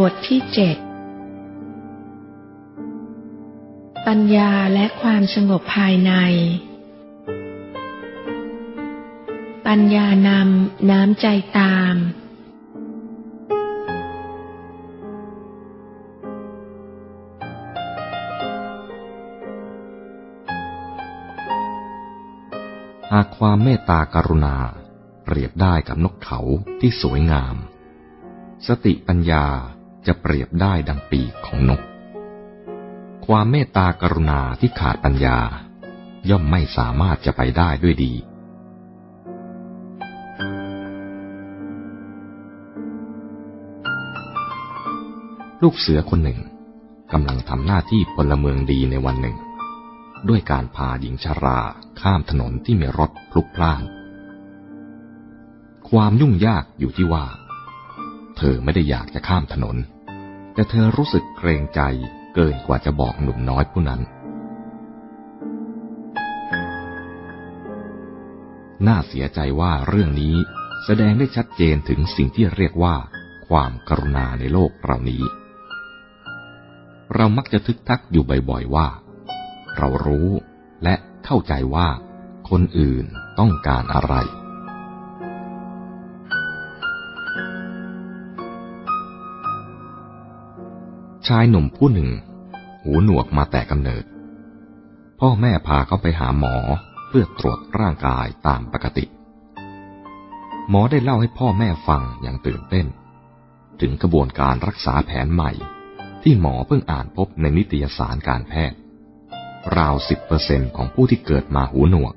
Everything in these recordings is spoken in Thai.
บทที่เจ็ดปัญญาและความสงบภายใน ปัญญานำน้ำใจตาม หากความเมตตากรุณาเปรียบได้กับนกเขาที่สวยงาม สติปัญญา จะเปรียบได้ดังปีกของนก ความเมตตากรุณาที่ขาดปัญญา ย่อมไม่สามารถจะไปได้ด้วยดี ลูกเสือคนหนึ่งกำลังทำหน้าที่พลเมืองดีในวันหนึ่ง ด้วยการพาหญิงชาราข้ามถนนที่มีรถพลุกพล่าน ความยุ่งยากอยู่ที่ว่า เธอไม่ได้อยากจะข้ามถนน แต่เธอรู้สึกเกรงใจเกินกว่าจะบอกหนุ่มน้อยผู้นั้น น่าเสียใจว่าเรื่องนี้แสดงได้ชัดเจนถึงสิ่งที่เรียกว่า ความกรุณาในโลกเรานี้ เรามักจะทึกทักอยู่บ่อยๆว่า เรารู้และเข้าใจว่าคนอื่นต้องการอะไร ชายหนุ่มผู้หนึ่ง หูหนวกมาแต่กำเนิด พ่อแม่พาเขาไปหาหมอเพื่อตรวจร่างกายตามปกติ หมอได้เล่าให้พ่อแม่ฟังอย่างตื่นเต้น ถึงกระบวนการรักษาแผนใหม่ ที่หมอเพิ่งอ่านพบในนิตยสารการแพทย์ ราวสิบเปอร์เซ็นของผู้ที่เกิดมาหูหนวก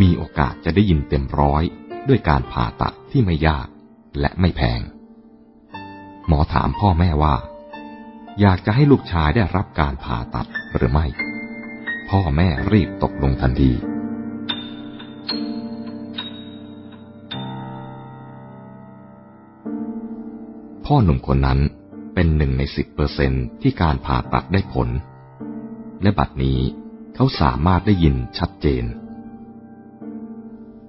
มีโอกาสจะได้ยินเต็มร้อยด้วยการผ่าตัดที่ไม่ยากและไม่แพง หมอถามพ่อแม่ว่า อยากจะให้ลูกชายได้รับการผ่าตัดหรือไม่ พ่อแม่รีบตกลงทันที พ่อหนุ่มคนนั้นเป็นหนึ่งในสิบเปอร์เซนที่การผ่าตัดได้ผล และบัดนี้เขาสามารถได้ยินชัดเจน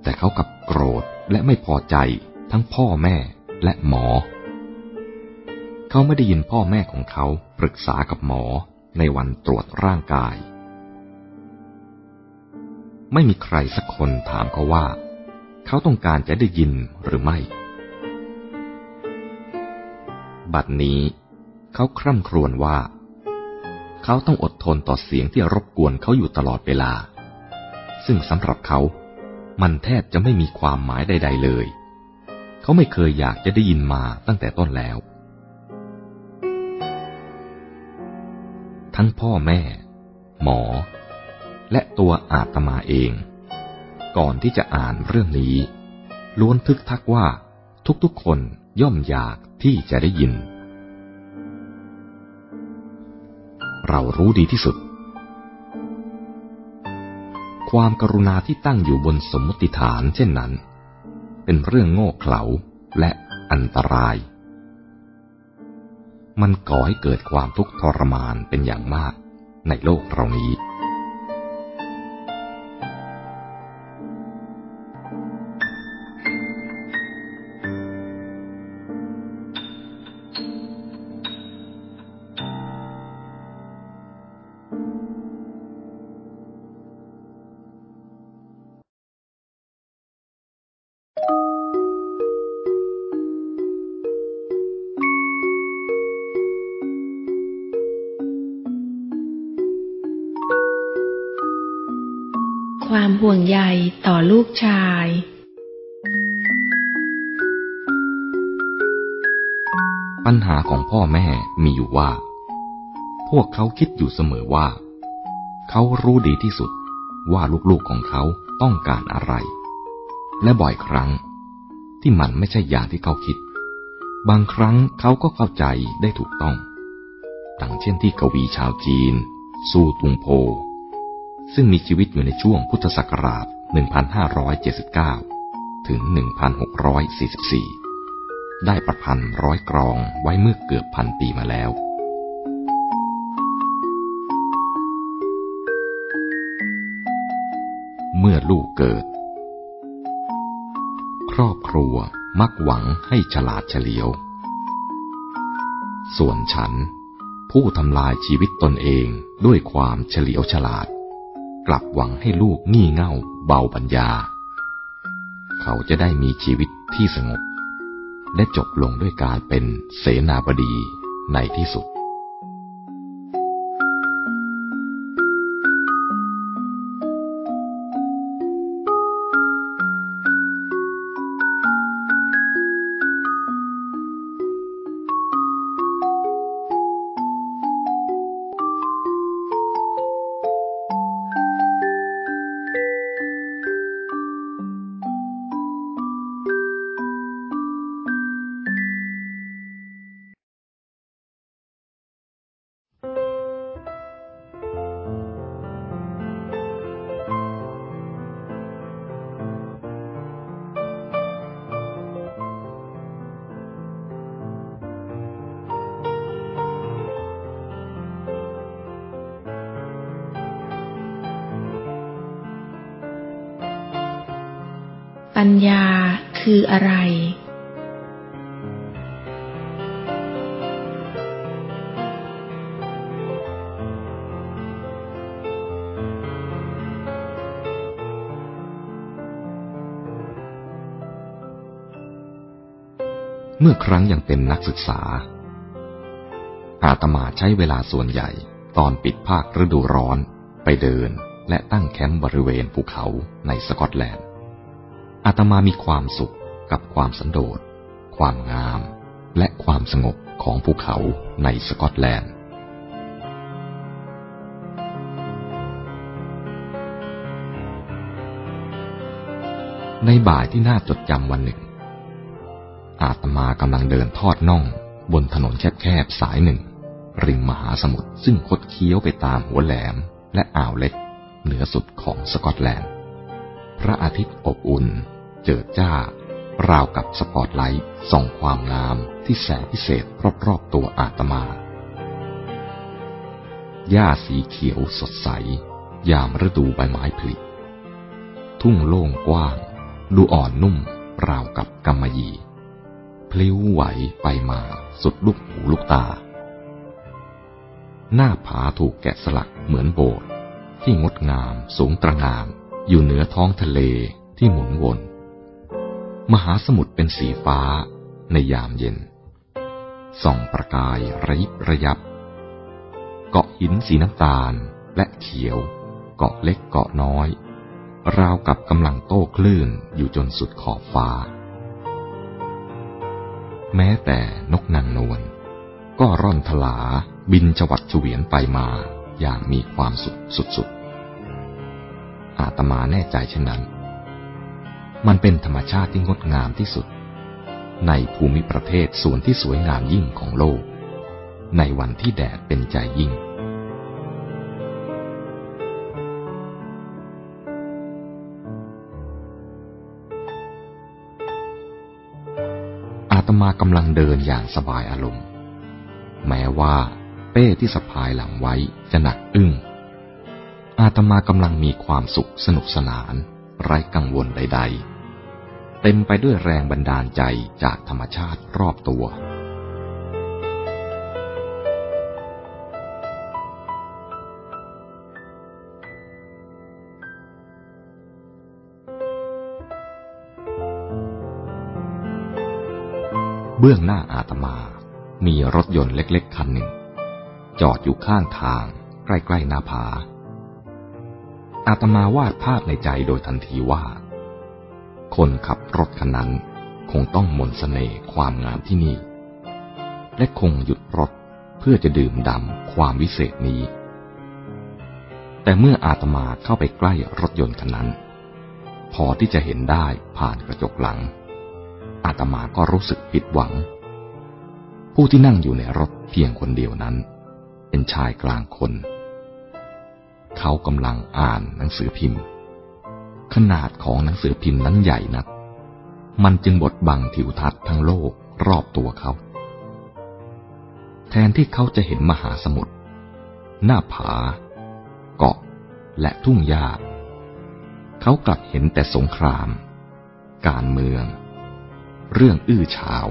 แต่เขากับโกรธและไม่พอใจทั้งพ่อแม่และหมอ เขาไม่ได้ยินพ่อแม่ของเขาปรึกษากับหมอในวันตรวจร่างกาย ไม่มีใครสักคนถามเขาว่า เขาต้องการจะได้ยินหรือไม่ บัดนี้ เขาคร่ำครวญว่า เขาต้องอดทนต่อเสียงที่รบกวนเขาอยู่ตลอดเวลา ซึ่งสำหรับเขา มันแทบจะไม่มีความหมายใด ๆ เลย เขาไม่เคยอยากจะได้ยินมาตั้งแต่ต้นแล้ว ทั้งพ่อแม่ หมอ และตัวอาตมาเอง ก่อนที่จะอ่านเรื่องนี้ ล้วนทึกทักว่าทุกๆคนย่อมอยากที่จะได้ยิน เรารู้ดีที่สุด ความกรุณาที่ตั้งอยู่บนสมมติฐานเช่นนั้น เป็นเรื่องโง่เขลาและอันตราย มันก่อให้เกิดความทุกข์ทรมานเป็นอย่างมากในโลกเรานี้ ต่อลูกชาย ปัญหาของพ่อแม่มีอยู่ว่า พวกเขาคิดอยู่เสมอว่า เขารู้ดีที่สุดว่าลูกๆของเขาต้องการอะไร และบ่อยครั้งที่มันไม่ใช่อย่างที่เขาคิด บางครั้งเขาก็เข้าใจได้ถูกต้อง ดังเช่นที่กวีชาวจีน ซูตุงโพซึ่งมีชีวิตอยู่ในช่วงพุทธศักราช 1579 ถึง 1644 ได้ประพันธ์ร้อยกรองไว้เมื่อเกือบพันปีมาแล้ว เมื่อลูกเกิด ครอบครัวมักหวังให้ฉลาดเฉลียว ส่วนฉันผู้ทำลายชีวิตตนเองด้วยความเฉลียวฉลาด กลับหวังให้ลูกงี่เง่าเบาปัญญา เขาจะได้มีชีวิตที่สงบ และจบลงด้วยการเป็นเสนาบดีในที่สุด เมื่อครั้งยังเป็นนักศึกษา อาตมาใช้เวลาส่วนใหญ่ ตอนปิดภาคฤดูร้อนไปเดินและตั้งแคมป์บริเวณภูเขาในสกอตแลนด์ อาตมามีความสุขกับความสันโดษ ความงาม และความสงบของภูเขาในสกอตแลนด์ในบ่ายที่น่าจดจำวันหนึ่ง อาตมากำลังเดินทอดน่อง บนถนนแคบๆสายหนึ่ง ริมมหาสมุทรซึ่งคดเคี้ยวไปตามหัวแหลมและอ่าวเล็ก เหนือสุดของสกอตแลนด์ พระอาทิตย์อบอุ่น เจิดจ้า ราวกับสปอตไลท์ส่องความงามที่แสนพิเศษรอบๆตัวอาตมา หญ้าสีเขียวสดใส ยามฤดูใบไม้ผลิทุ่งโล่งกว้าง ดูอ่อนนุ่มราวกับกำมะหยี่ พลิ้วไหวไปมาสุดลูกหูลูกตา หน้าผาถูกแกะสลักเหมือนโบสถ์ที่งดงามสูงตระงามอยู่เหนือท้องทะเลที่หมุนวน มหาสมุทรเป็นสีฟ้าในยามเย็น ส่องประกายระยิบระยับ เกาะหินสีน้ำตาลและเขียว เกาะเล็กเกาะน้อย ราวกับกำลังโต้คลื่นอยู่จนสุดขอบฟ้า แม้แต่นกนางนวลก็ร่อนทลาบินจวัดเฉวียนไปมาอย่างมีความสุขสุดๆ อาตมาแน่ใจเช่นนั้น มันเป็นธรรมชาติที่งดงามที่สุด ในภูมิประเทศส่วนที่สวยงามยิ่งของโลก ในวันที่แดดเป็นใจยิ่ง มากำลังเดินอย่างสบายอารมณ์ แม้ว่าเป้ที่สะพายหลังไว้จะหนักอึ้ง อาตมากำลังมีความสุขสนุกสนาน ไร้กังวลใด ๆ เต็มไปด้วยแรงบันดาลใจจากธรรมชาติรอบตัว เบื้องหน้าอาตมา มีรถยนต์เล็กๆ คันหนึ่ง จอดอยู่ข้างทาง ใกล้ๆหน้าผา อาตมาวาดภาพในใจโดยทันทีว่า คนขับรถคันนั้นคงต้องมนสเสน่ห์ความงามที่นี่ และคงหยุดรถเพื่อจะดื่มด่ำความวิเศษนี้ แต่เมื่ออาตมาเข้าไปใกล้รถยนต์คันนั้น พอที่จะเห็นได้ผ่านกระจกหลัง อาตมาก็รู้สึกผิดหวัง ผู้ที่นั่งอยู่ในรถเพียงคนเดียวนั้น เป็นชายกลางคน เขากำลังอ่านหนังสือพิมพ์ ขนาดของหนังสือพิมพ์นั้นใหญ่นัก มันจึงบดบังทิวทัศน์ทั้งโลกรอบตัวเขา แทนที่เขาจะเห็นมหาสมุทรหน้าผา เกาะและทุ่งหญ้า เขากลับเห็นแต่สงคราม การเมือง เรื่องอื้อฉาว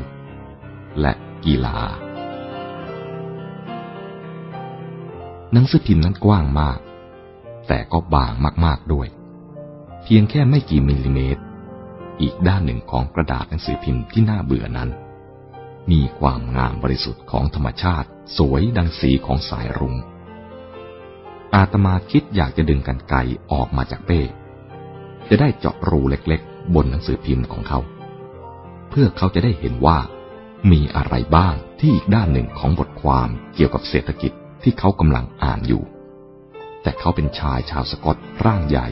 และกีฬา หนังสือพิมพ์นั้นกว้างมาก แต่ก็บางมากๆด้วย เพียงแค่ไม่กี่มิลลิเมตร อีกด้านหนึ่งของกระดาษหนังสือพิมพ์ที่น่าเบื่อนั้น มีความงามบริสุทธิ์ของธรรมชาติ สวยดังสีของสายรุง้งอาตมาคิดอยากจะดึงกันไกออกมาจากเป้ จะได้เจาะรูเล็กๆ บนหนังสือพิมพ์ของเขา เพื่อเขาจะได้เห็นว่า มีอะไรบ้างที่อีกด้านหนึ่งของบทความเกี่ยวกับเศรษฐกิจที่เขากำลังอ่านอยู่ แต่เขาเป็นชายชาวสกอตร่างใหญ่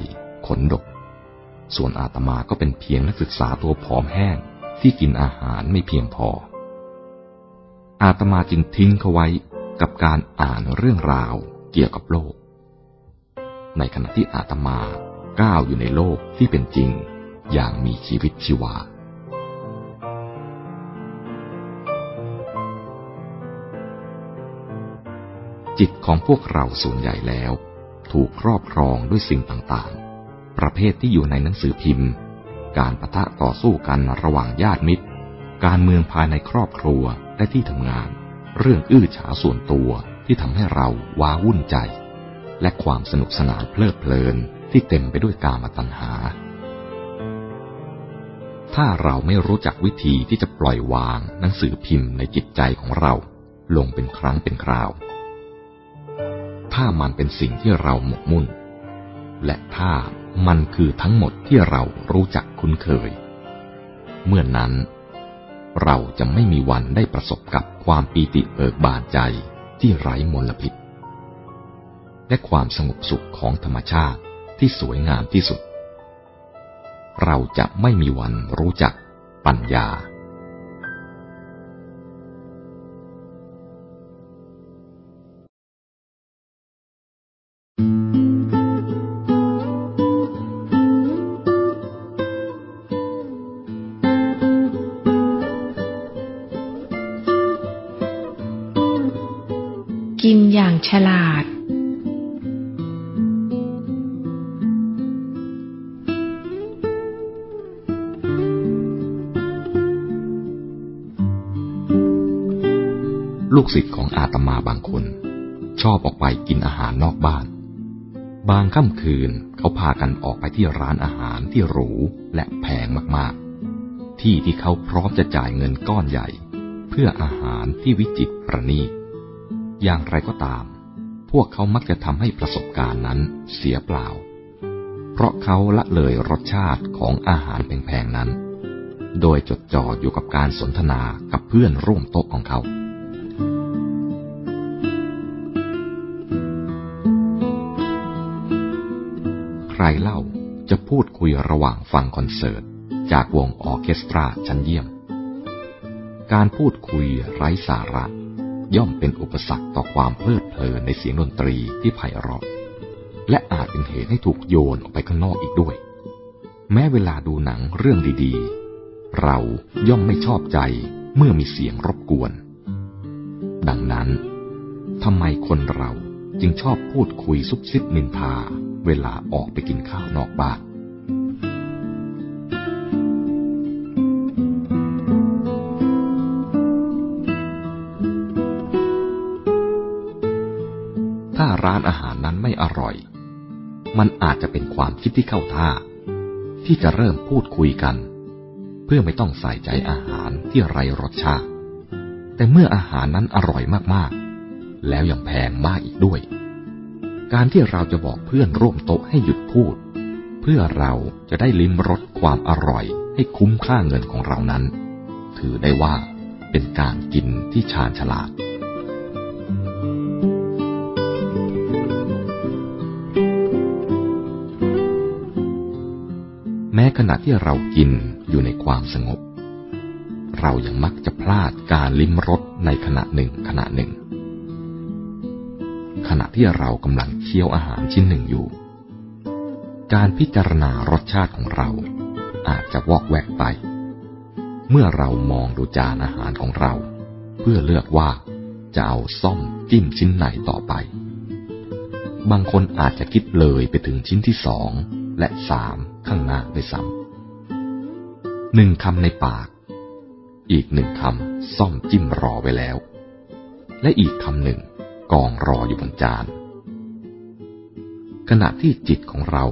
ขนดก ส่วนอาตมาก็เป็นเพียงนักศึกษาตัวผอมแห้งที่กินอาหารไม่เพียงพอ อาตมาจึงทิ้งเขาไว้กับการอ่านเรื่องราวเกี่ยวกับโลก ในขณะที่อาตมาก้าวอยู่ในโลกที่เป็นจริงอย่างมีชีวิตชีวา จิตของพวกเราส่วนใหญ่แล้ว ถูกครอบครองด้วยสิ่งต่างๆ ประเภทที่อยู่ในหนังสือพิมพ์ การประทะต่อสู้กันระหว่างญาติมิตร การเมืองภายในครอบครัวและที่ทำงาน เรื่องอื้อฉาส่วนตัวที่ทำให้เราว้าวุ่นใจ และความสนุกสนานเพลิดเพลินที่เต็มไปด้วยกามตัณหา ถ้าเราไม่รู้จักวิธีที่จะปล่อยวางหนังสือพิมพ์ในจิตใจของเรา ลงเป็นครั้งเป็นคราว ถ้ามันเป็นสิ่งที่เราหมกมุ่น และถ้ามันคือทั้งหมดที่เรารู้จักคุ้นเคย เมื่อนนั้น เราจะไม่มีวันได้ประสบกับความปีติเบิกบานใจที่ไร้มลพิษ และความสงบสุขของธรรมชาติที่สวยงามที่สุด เราจะไม่มีวันรู้จักปัญญา องอาตมาบางคน ชอบออกไปกินอาหารนอกบ้าน บางค่ำคืนเขาพากันออกไปที่ร้านอาหารที่หรูและแพงมากๆ ที่ที่เขาพร้อมจะจ่ายเงินก้อนใหญ่ เพื่ออาหารที่วิจิตรประณีตอย่างไรก็ตาม พวกเขามักจะทำให้ประสบการณ์นั้นเสียเปล่า เพราะเขาละเลยรสชาติของอาหารแพงๆนั้น โดยจดจ่ออยู่กับการสนทนากับเพื่อนร่วมโต๊ะของเขา รเล่าจะพูดคุยระหว่างฟังคอนเสิร์ต จากวงออเคสตราชั้นเยี่ยม การพูดคุยไร้สาระ ย่อมเป็นอุปสรรคต่อความเพลิดเพลินในเสียงดนตรีที่ไพเราะ และอาจเป็นเหตุให้ถูกโยนออกไปข้างนอกอีกด้วย แม้เวลาดูหนังเรื่องดีๆ เราย่อมไม่ชอบใจเมื่อมีเสียงรบกวน ดังนั้นทำไมคนเรา จึงชอบพูดคุยซุบซิบนินทา เวลาออกไปกินข้าวนอกบ้านถ้าร้านอาหารนั้นไม่อร่อย มันอาจจะเป็นความคิดที่เข้าท่า ที่จะเริ่มพูดคุยกัน เพื่อไม่ต้องใส่ใจอาหารที่ไรรสชาติ แต่เมื่ออาหารนั้นอร่อยมากๆ แล้วยังแพงมากอีกด้วย การที่เราจะบอกเพื่อนร่วมโต๊ะให้หยุดพูด เพื่อเราจะได้ลิ้มรสความอร่อยให้คุ้มค่าเงินของเรานั้น ถือได้ว่าเป็นการกินที่ชาญฉลาดแม้ขณะที่เรากินอยู่ในความสงบ เรายังมักจะพลาดการลิ้มรสในขณะหนึ่งขณะหนึ่ง ขณะที่เรากำลังเคี้ยวอาหารชิ้นหนึ่งอยู่ การพิจารณารสชาติของเราอาจจะวอกแวกไป เมื่อเรามองดูจานอาหารของเรา เพื่อเลือกว่าจะเอาซ่อมจิ้มชิ้นไหนต่อไป บางคนอาจจะคิดเลยไปถึงชิ้นที่สองและสามข้างหน้าด้วยซ้ำหนึ่งคำในปาก อีกหนึ่งคำซ่อมจิ้มรอไว้แล้ว และอีกคำหนึ่ง กองรออยู่บนจาน ขณะที่จิตของเรา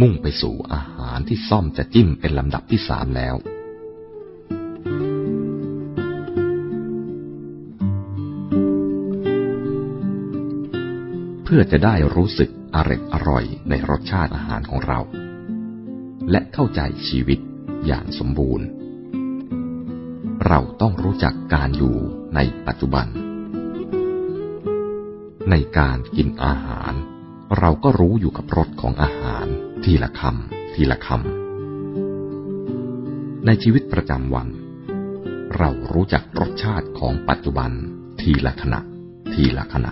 มุ่งไปสู่อาหารที่ซ่อมจะจิ้มเป็นลำดับที่สามแล้ว เพื่อจะได้รู้สึกอร่อยอร่อยในรสชาติอาหารของเรา และเข้าใจชีวิตอย่างสมบูรณ์ เราต้องรู้จักการอยู่ในปัจจุบัน ในการกินอาหาร เราก็รู้อยู่กับรสของอาหารทีละคำทีละคำในชีวิตประจำวัน เรารู้จักรสชาติของปัจจุบันทีละขณะ ทีละขณะ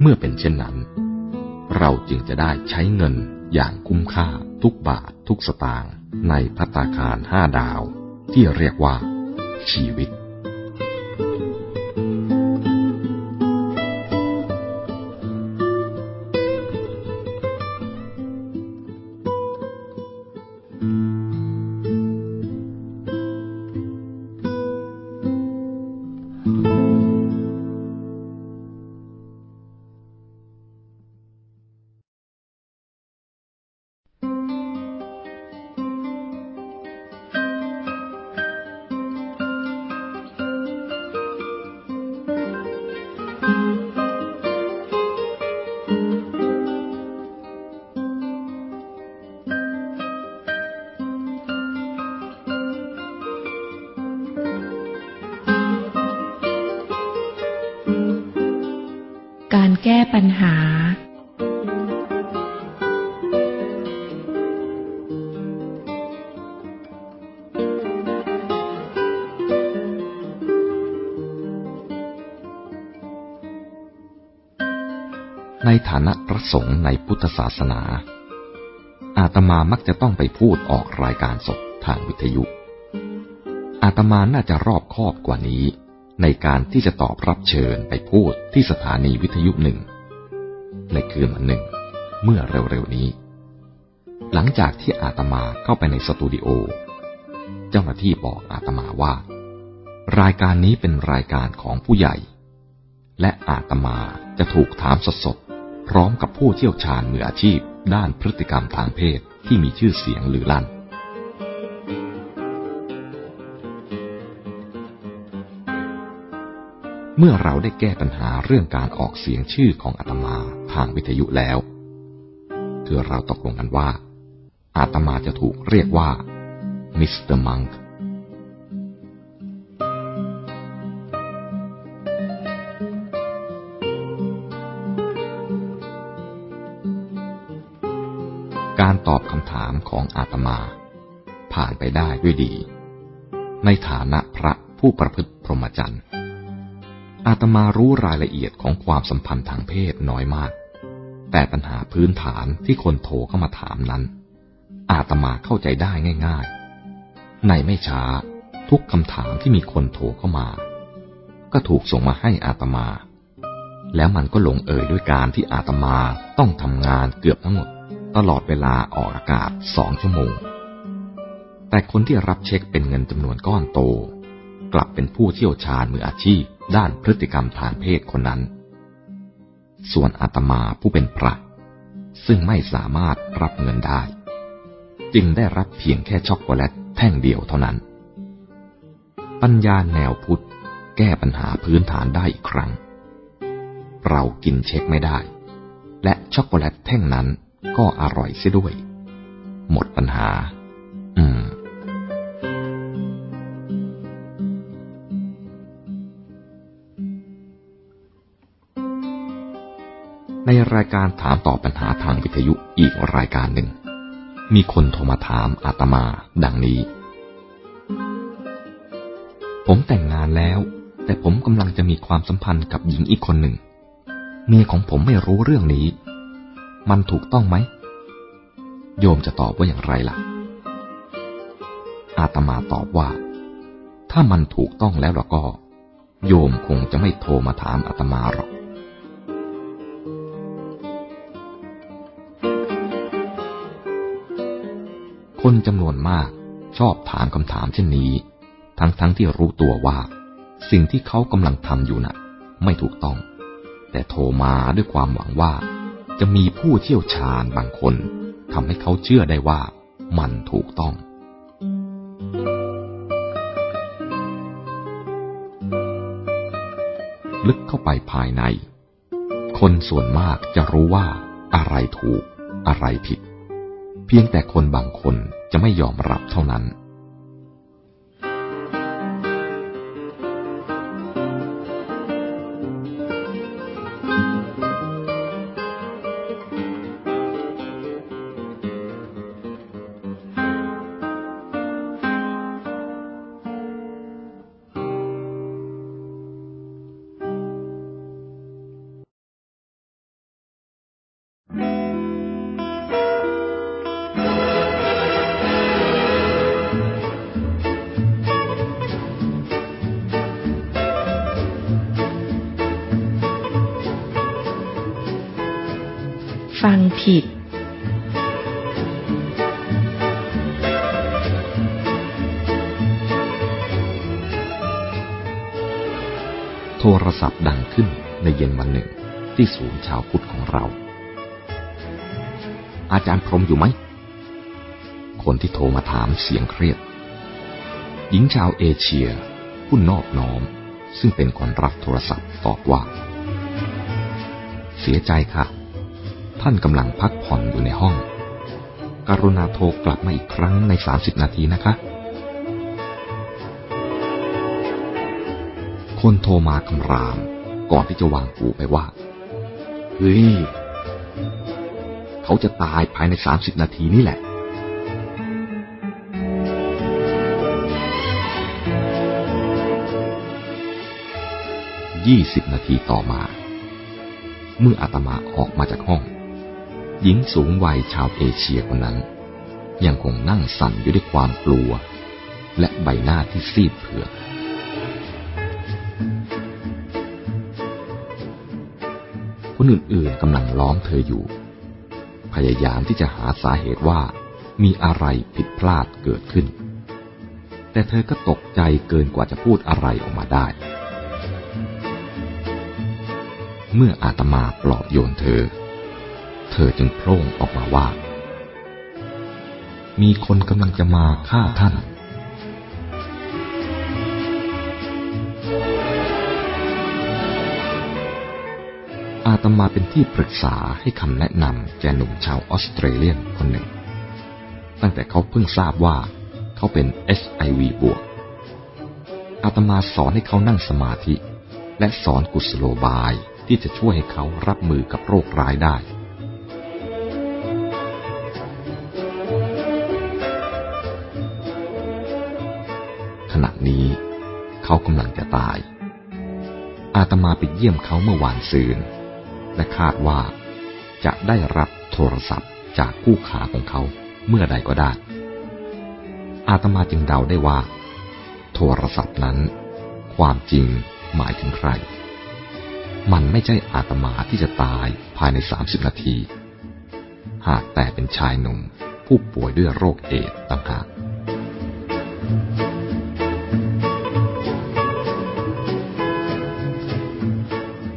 เมื่อเป็นเช่นนั้น เราจึงจะได้ใช้เงินอย่างคุ้มค่าทุกบาททุกสตางค์ในพัตาคารห้าดาว ที่เรียกว่าชีวิต แก้ปัญหา ในฐานะพระสงฆ์ในพุทธศาสนา อาตมามักจะต้องไปพูดออกรายการสดทางวิทยุ อาตมาน่าจะรอบคอบกว่านี้ ในการที่จะตอบรับเชิญไปพูดที่สถานีวิทยุหนึ่ง ในคืนวันหนึ่ง เมื่อเร็วๆนี้ หลังจากที่อาตมาเข้าไปในสตูดิโอ เจ้าหน้าที่บอกอาตมาว่า รายการนี้เป็นรายการของผู้ใหญ่ และอาตมาจะถูกถามสดๆพร้อมกับผู้เชี่ยวชาญมืออาชีพด้านพฤติกรรมทางเพศที่มีชื่อเสียงหรือลั่น เมื่อเราได้แก้ปัญหาเรื่องการออกเสียงชื่อของอาตมาทางวิทยุแล้ว คือเราตกลงกันว่า อาตมาจะถูกเรียกว่ามิสเตอร์มังค์การตอบคำถามของอาตมา ผ่านไปได้ด้วยดี ในฐานะพระผู้ประพฤติพรหมจรรย์ อาตมารู้รายละเอียดของความสัมพันธ์ทางเพศน้อยมาก แต่ปัญหาพื้นฐานที่คนโทรเข้ามาถามนั้น อาตมาเข้าใจได้ง่าย ๆ ในไม่ช้าทุกคำถามที่มีคนโทรเข้ามา ก็ถูกส่งมาให้อาตมา แล้วมันก็ลงเอยด้วยการที่อาตมาต้องทำงานเกือบทั้งหมด ตลอดเวลาออกอากาศสองชั่วโมง แต่คนที่รับเช็คเป็นเงินจำนวนก้อนโต กลับเป็นผู้เชี่ยวชาญมืออาชีพ ด้านพฤติกรรมทางเพศคนนั้น ส่วนอาตมาผู้เป็นพระ ซึ่งไม่สามารถรับเงินได้ จึงได้รับเพียงแค่ช็อกโกแลตแท่งเดียวเท่านั้น ปัญญาแนวพุทธแก้ปัญหาพื้นฐานได้อีกครั้ง เรากินเช็คไม่ได้ และช็อกโกแลตแท่งนั้นก็อร่อยเสียด้วย หมดปัญหา อืม รายการถามตอบปัญหาทางวิทยุอีกรายการหนึ่ง มีคนโทรมาถามอาตมาดังนี้ ผมแต่งงานแล้ว แต่ผมกำลังจะมีความสัมพันธ์กับหญิงอีกคนหนึ่ง เมียของผมไม่รู้เรื่องนี้ มันถูกต้องไหม โยมจะตอบว่าอย่างไรล่ะ อาตมาตอบว่า ถ้ามันถูกต้องแล้วเราก็ โยมคงจะไม่โทรมาถามอาตมาหรอก คนจำนวนมากชอบถามคำถามเช่นนี้ ทั้งๆทที่รู้ตัวว่า สิ่งที่เขากำลังทำอยู่นะ่ะ ไม่ถูกต้อง แต่โทรมาด้วยความหวังว่า จะมีผู้เชี่ยวชาญบางคนทำให้เขาเชื่อได้ว่ามันถูกต้อง ลึกเข้าไปภายใน คนส่วนมากจะรู้ว่าอะไรถูกอะไรผิด เพียงแต่คนบางคนจะไม่ยอมรับเท่านั้นาวพุทธของเรา อาจารย์พรมอยู่ไหม คนที่โทรมาถามเสียงเครียด หญิงชาวเอเชีย ผู้นอบน้อม ซึ่งเป็นคนรับโทรศัพท์ตอบว่า เสียใจค่ะ ท่านกำลังพักผ่อนอยู่ในห้อง กรุณาโทรกลับมาอีกครั้งในสามสิบนาทีนะคะคนโทรมาคำรามก่อนที่จะวางปูไปว่า เฮ้ย เขาจะตายภายในสามสิบนาทีนี่แหละ ยี่สิบนาทีต่อมา เมื่ออาตมาออกมาจากห้อง หญิงสูงวัยชาวเอเชียคนนั้น ยังคงนั่งสั่นอยู่ด้วยความกลัว และใบหน้าที่ซีดเผือด คนอื่นๆกำลังล้อมเธออยู่ พยายามที่จะหาสาเหตุว่ามีอะไรผิดพลาดเกิดขึ้น แต่เธอก็ตกใจเกินกว่าจะพูดอะไรออกมาได้ เมื่ออาตมาปลอบโยนเธอ เธอจึงโพล่งออกมาว่า มีคนกำลังจะมาฆ่าท่าน ตมาเป็นที่ปรึกษาให้คำแนะนำแก่หนุ่มชาวออสเตรเลียนคนหนึ่ง ตั้งแต่เขาเพิ่งทราบว่าเขาเป็น SIV บวก อาตมาสอนให้เขานั่งสมาธิ และสอนกุศโลบายที่จะช่วยให้เขารับมือกับโรคร้ายได้ขณะนี้เขากำลังจะตาย อาตมาไปเยี่ยมเขาเมื่อวานซืน และคาดว่า จะได้รับโทรศัพท์จากคู่ขาของเขาเมื่อใดก็ได้ อาตมาจึงเดาได้ว่า โทรศัพท์นั้น ความจริงหมายถึงใคร มันไม่ใช่อาตมาที่จะตายภายในสามสิบนาที หากแต่เป็นชายหนุ่มผู้ป่วยด้วยโรคเอดต่างหาก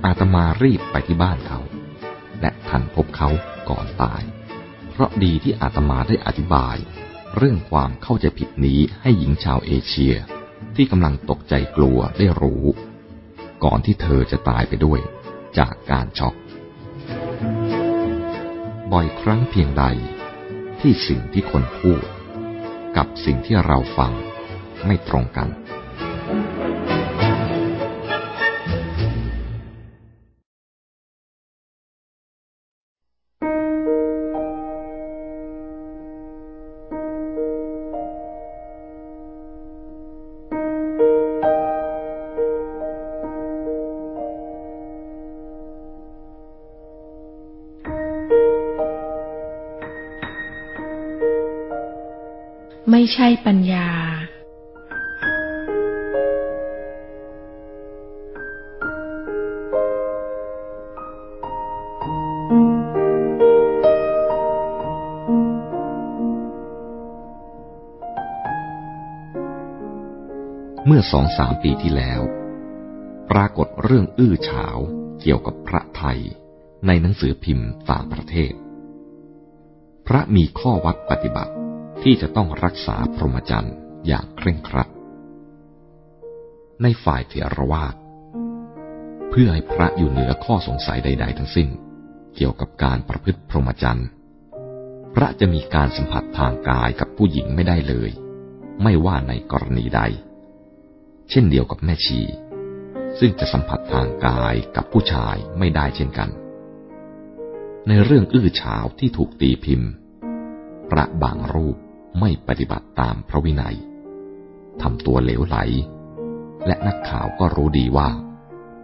อาตมารีบไปที่บ้านเขา และทันพบเขาก่อนตาย เพราะดีที่อาตมาได้อธิบาย เรื่องความเข้าใจผิดนี้ให้หญิงชาวเอเชีย ที่กำลังตกใจกลัวได้รู้ ก่อนที่เธอจะตายไปด้วย จากการช็อก บ่อยครั้งเพียงใด ที่สิ่งที่คนพูด กับสิ่งที่เราฟังไม่ตรงกัน สองสามปีที่แล้ว ปรากฏเรื่องอื้อฉาวเกี่ยวกับพระไทยในหนังสือพิมพ์ต่างประเทศ พระมีข้อวัดปฏิบัติที่จะต้องรักษาพรหมจรรย์อย่างเคร่งครัด ในฝ่ายเถรวาทเพื่อให้พระอยู่เหนือข้อสงสัยใด ๆ ทั้งสิ้น เกี่ยวกับการประพฤติพรหมจรรย์พระจะมีการสัมผัสทางกายกับผู้หญิงไม่ได้เลย ไม่ว่าในกรณีใด เช่นเดียวกับแม่ชี ซึ่งจะสัมผัสทางกายกับผู้ชายไม่ได้เช่นกัน ในเรื่องอื้อฉาวที่ถูกตีพิมพ์ พระบางรูปไม่ปฏิบัติตามพระวินัยทำตัวเหลวไหล และนักข่าวก็รู้ดีว่า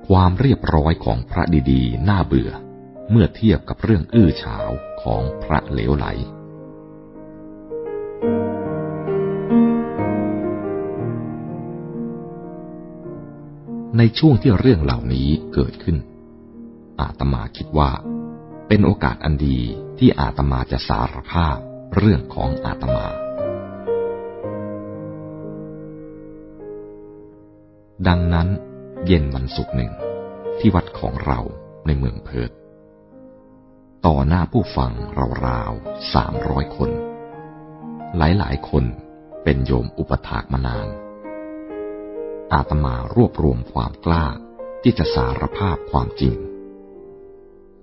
ความเรียบร้อยของพระดีๆ น่าเบื่อ เมื่อเทียบกับเรื่องอื้อฉาวของพระเหลวไหล ในช่วงที่เรื่องเหล่านี้เกิดขึ้น อาตมาคิดว่า เป็นโอกาสอันดีที่อาตมาจะสารภาพเรื่องของอาตมา ดังนั้นเย็นวันศุกร์หนึ่ง ที่วัดของเราในเมืองเพิร์ตต่อหน้าผู้ฟังราวๆสามร้อยคน หลายๆ คนเป็นโยมอุปถากมานาน อาตมารวบรวมความกล้าที่จะสารภาพความจริง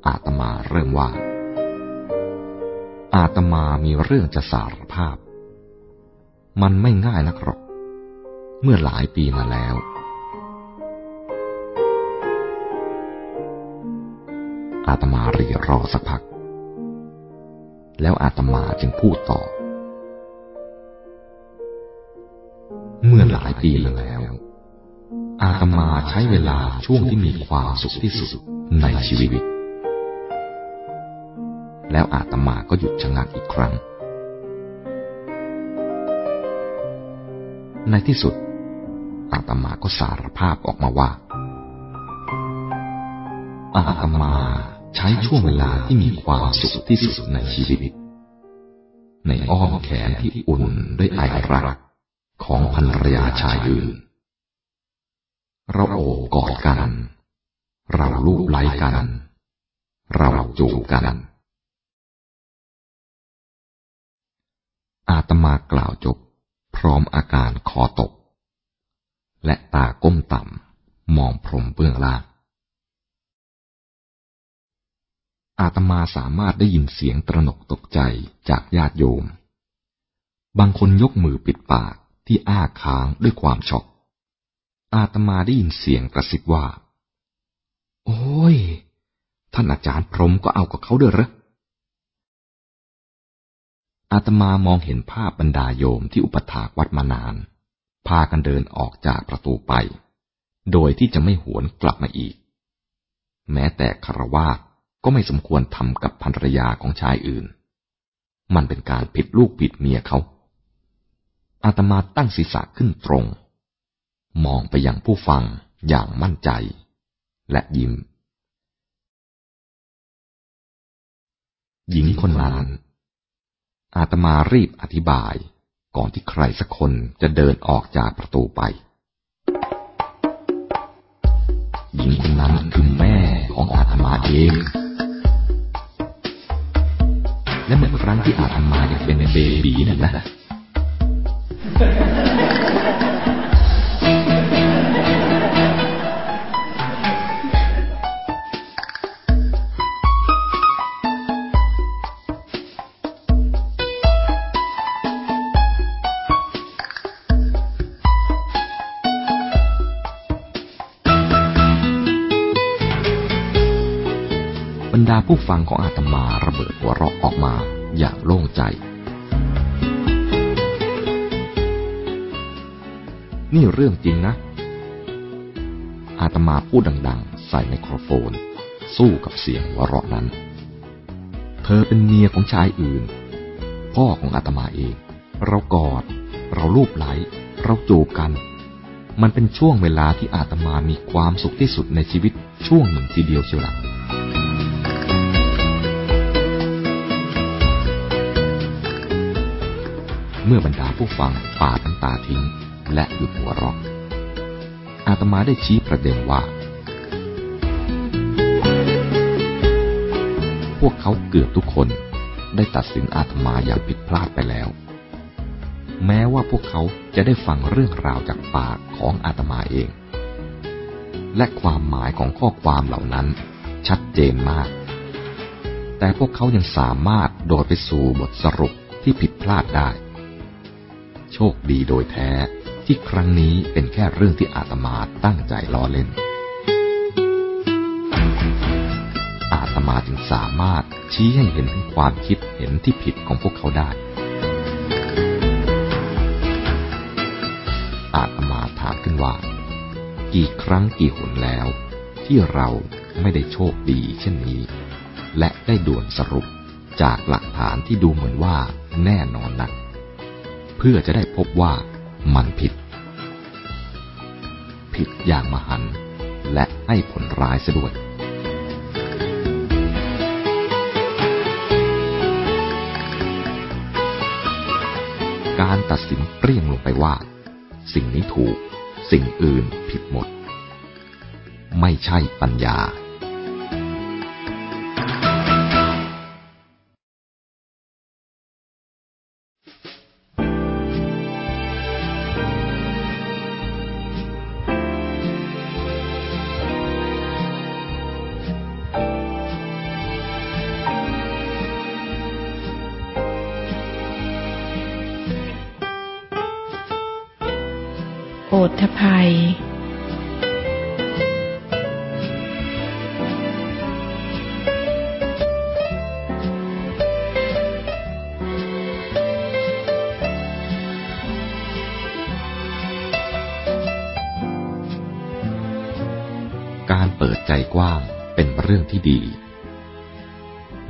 อาตมาเริ่มว่า อาตมามีเรื่องจะสารภาพ มันไม่ง่ายนะครับเมื่อหลายปีมาแล้ว อาตมาเรียรอสักพัก แล้วอาตมาจึงพูดต่อ เมื่อหลายปีมาแล้ว อาตมาใช้เวลาช่วงที่มีความสุขที่สุดในชีวิต แล้วอาตมาก็หยุดชะงักอีกครั้ง ในที่สุด อาตมาก็สารภาพออกมาว่า อาตมาใช้ช่วงเวลาที่มีความสุขที่สุดในชีวิต ในอ้อมแขนที่อุ่นด้วยไอรักของภรรยาชายอื่น เราโอบกอดกัน เราลูบไล้กัน เราจูบกัน อาตมากล่าวจบ พร้อมอาการคอตก และตาก้มต่ำ มองพรมเบื้องล่างอาตมาสามารถได้ยินเสียงตระหนกตกใจจากญาติโยม บางคนยกมือปิดปากที่อ้าค้างด้วยความช็อก อาตมาได้ยินเสียงกระซิบว่า โอ้ย ท่านอาจารย์พรมก็เอากับเขาเด้อเหรออาตมามองเห็นภาพบรรดาโยมที่อุปถากวัดมานาน พากันเดินออกจากประตูไป โดยที่จะไม่หวนกลับมาอีก แม้แต่คารวาสก็ไม่สมควรทำกับภรรยาของชายอื่น มันเป็นการผิดลูกผิดเมียเขาอาตมาตั้งศีรษะขึ้นตรง มองไปยังผู้ฟังอย่างมั่นใจ และยิ้ม หญิงคนนั้นอาตมารีบอธิบายก่อนที่ใครสักคนจะเดินออกจากประตูไป หญิงคนนั้นคือแม่ของอาตมาเอง และเมื่อครั้งที่อาตมายังเป็นเบบีนั่นนะ ผู้ฟังของอาตมาระเบิดหัวเราะออกมาอย่างโล่งใจ นี่เรื่องจริงนะ อาตมาพูดดัง ๆ ใส่ไมโครโฟน สู้กับเสียงหัวเราะนั้น เธอเป็นเมียของชายอื่น พ่อของอาตมาเอง เรากอด เราลูบไหล เราจูบกัน มันเป็นช่วงเวลาที่อาตมามีความสุขที่สุดในชีวิตช่วงหนึ่งทีเดียวเชียวล่ะ มื่อบรรดาผู้ฟังปาดน้ำตาทิ้ง และหยุดหัวเราะอาตมาได้ชี้ประเด็นว่า พวกเขาเกือบทุกคนได้ตัดสินอาตมาอย่างผิดพลาดไปแล้ว แม้ว่าพวกเขาจะได้ฟังเรื่องราวจากปากของอาตมาเอง และความหมายของข้อความเหล่านั้นชัดเจนมาก แต่พวกเขายังสามารถโดดไปสู่บทสรุปที่ผิดพลาดได้ โชคดีโดยแท้ ที่ครั้งนี้เป็นแค่เรื่องที่อาตมาตั้งใจล้อเล่น อาตมาจึงสามารถชี้ให้เห็นถึงความคิดเห็นที่ผิดของพวกเขาได้ อาตมาถามขึ้นว่า กี่ครั้งกี่หนแล้ว ที่เราไม่ได้โชคดีเช่นนี้ และได้ด่วนสรุปจากหลักฐานที่ดูเหมือนว่าแน่นอนนัก เพื่อจะได้พบว่ามันผิด ผิดอย่างมหันและให้ผลร้ายสียด้วยการตัดสินเปรี้ยงลงไปว่า สิ่งนี้ถูก สิ่งอื่นผิดหมด ไม่ใช่ปัญญา กว้างเป็นเรื่องที่ดี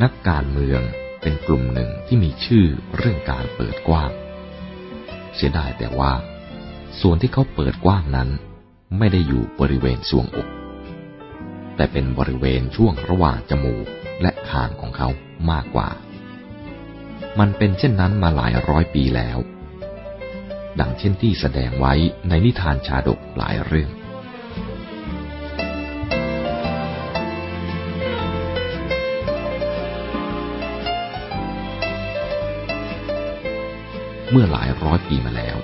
นักการเมืองเป็นกลุ่มหนึ่งที่มีชื่อเรื่องการเปิดกว้าง เสียดายแต่ว่า ส่วนที่เขาเปิดกว้างนั้น ไม่ได้อยู่บริเวณสวงอก แต่เป็นบริเวณช่วงระหว่างจมูกและคางของเขามากกว่า มันเป็นเช่นนั้นมาหลายร้อยปีแล้ว ดังเช่นที่แสดงไว้ในนิทานชาดกหลายเรื่อง เมื่อหลายร้อยปีมาแล้ว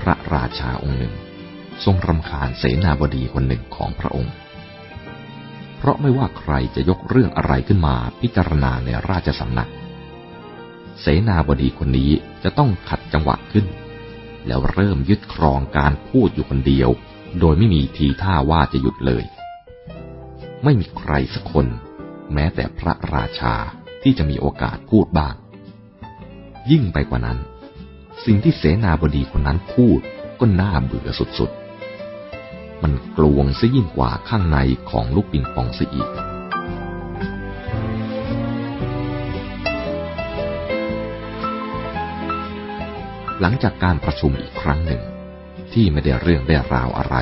พระราชาองค์หนึ่ง ทรงรำคาญเสนาบดีคนหนึ่งของพระองค์ เพราะไม่ว่าใครจะยกเรื่องอะไรขึ้นมาพิจารณาในราชสำนัก เสนาบดีคนนี้จะต้องขัดจังหวะขึ้น แล้วเริ่มยึดครองการพูดอยู่คนเดียว โดยไม่มีทีท่าว่าจะหยุดเลย ไม่มีใครสักคน แม้แต่พระราชาที่จะมีโอกาสพูดบ้าง ยิ่งไปกว่านั้น สิ่งที่เสนาบดีคนนั้นพูดก็น่าเบื่อสุดๆ มันกลวงซะยิ่งกว่าข้างในของลูกปิงปองซะอีกหลังจากการประชุมอีกครั้งหนึ่ง ที่ไม่ได้เรื่องได้ราวอะไร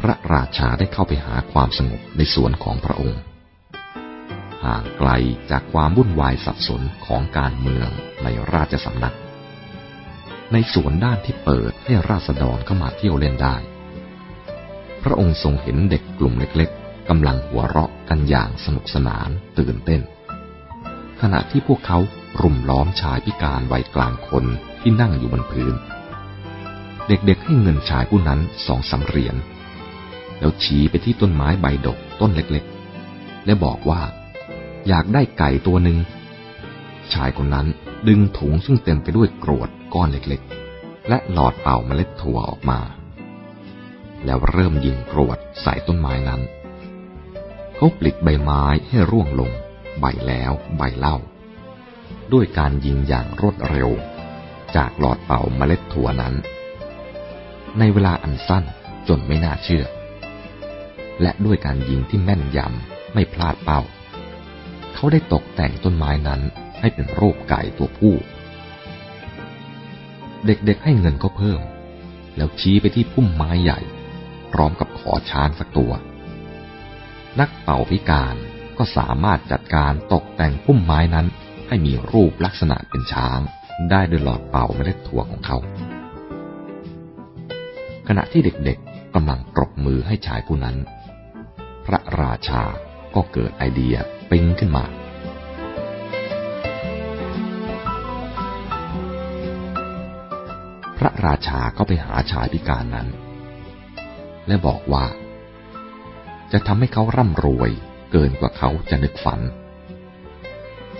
พระราชาได้เข้าไปหาความสงบในสวนของพระองค์ ห่างไกลจากความวุ่นวายสับสนของการเมืองในราชสำนัก ในสวนด้านที่เปิดให้ราษฎรเข้ามาเที่ยวเล่นได้ พระองค์ทรงเห็นเด็กกลุ่มเล็กๆกำลังหัวเราะกันอย่างสนุกสนานตื่นเต้น ขณะที่พวกเขารุมล้อมชายพิการวัยกลางคนที่นั่งอยู่บนพื้น เด็กๆให้เงินชายผู้นั้นสองสาเหรียญแล้วชี้ไปที่ต้นไม้ใบดกต้นเล็กๆ และบอกว่า อยากได้ไก่ตัวหนึ่ง ชายคนนั้นดึงถุงซึ่งเต็มไปด้วยกรวดก้อนเล็กๆ และหลอดเป่าเมล็ดถั่วออกมา แล้วเริ่มยิงกรวดใส่ต้นไม้นั้น เขาปลิดใบไม้ให้ร่วงลง ใบแล้วใบเล่า ด้วยการยิงอย่างรวดเร็ว จากหลอดเป่าเมล็ดถั่วนั้น ในเวลาอันสั้นจนไม่น่าเชื่อ และด้วยการยิงที่แม่นยำไม่พลาดเป้า เขาได้ตกแต่งต้นไม้นั้นให้เป็นรูปไก่ตัวผู้ เด็กๆให้เงินก็เพิ่ม แล้วชี้ไปที่พุ่มไม้ใหญ่ พร้อมกับขอช้างสักตัว นักเป่าพิการก็สามารถจัดการตกแต่งพุ่มไม้นั้น ให้มีรูปลักษณะเป็นช้าง ได้โดยหลอดเป่าเมล็ดถั่วของเขา ขณะที่เด็กๆกำลังปรบมือให้ชายผู้นั้น พระราชาก็เกิดไอเดีย ปิงขึ้นมา พระราชาก็ไปหาชายพิการนั้น และบอกว่า จะทำให้เขาร่ำรวยเกินกว่าเขาจะนึกฝัน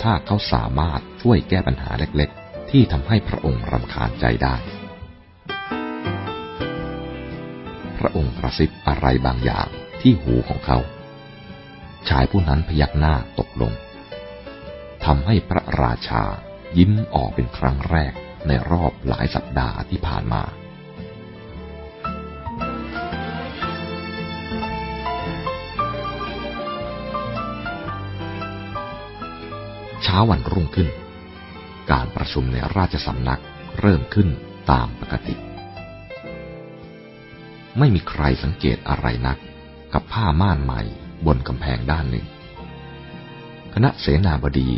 ถ้าเขาสามารถช่วยแก้ปัญหาเล็กๆ ที่ทำให้พระองค์รำคาญใจได้ พระองค์กระซิบอะไรบางอย่างที่หูของเขา ชายผู้นั้นพยักหน้าตกลงทำให้พระราชายิ้มออกเป็นครั้งแรกในรอบหลายสัปดาห์ที่ผ่านมา เช้าวันรุ่งขึ้น การประชุมในราชสำนักเริ่มขึ้นตามปกติ ไม่มีใครสังเกตอะไรนักกับผ้าม่านใหม่ บนกำแพงด้านหนึ่ง คณะเสนาบดี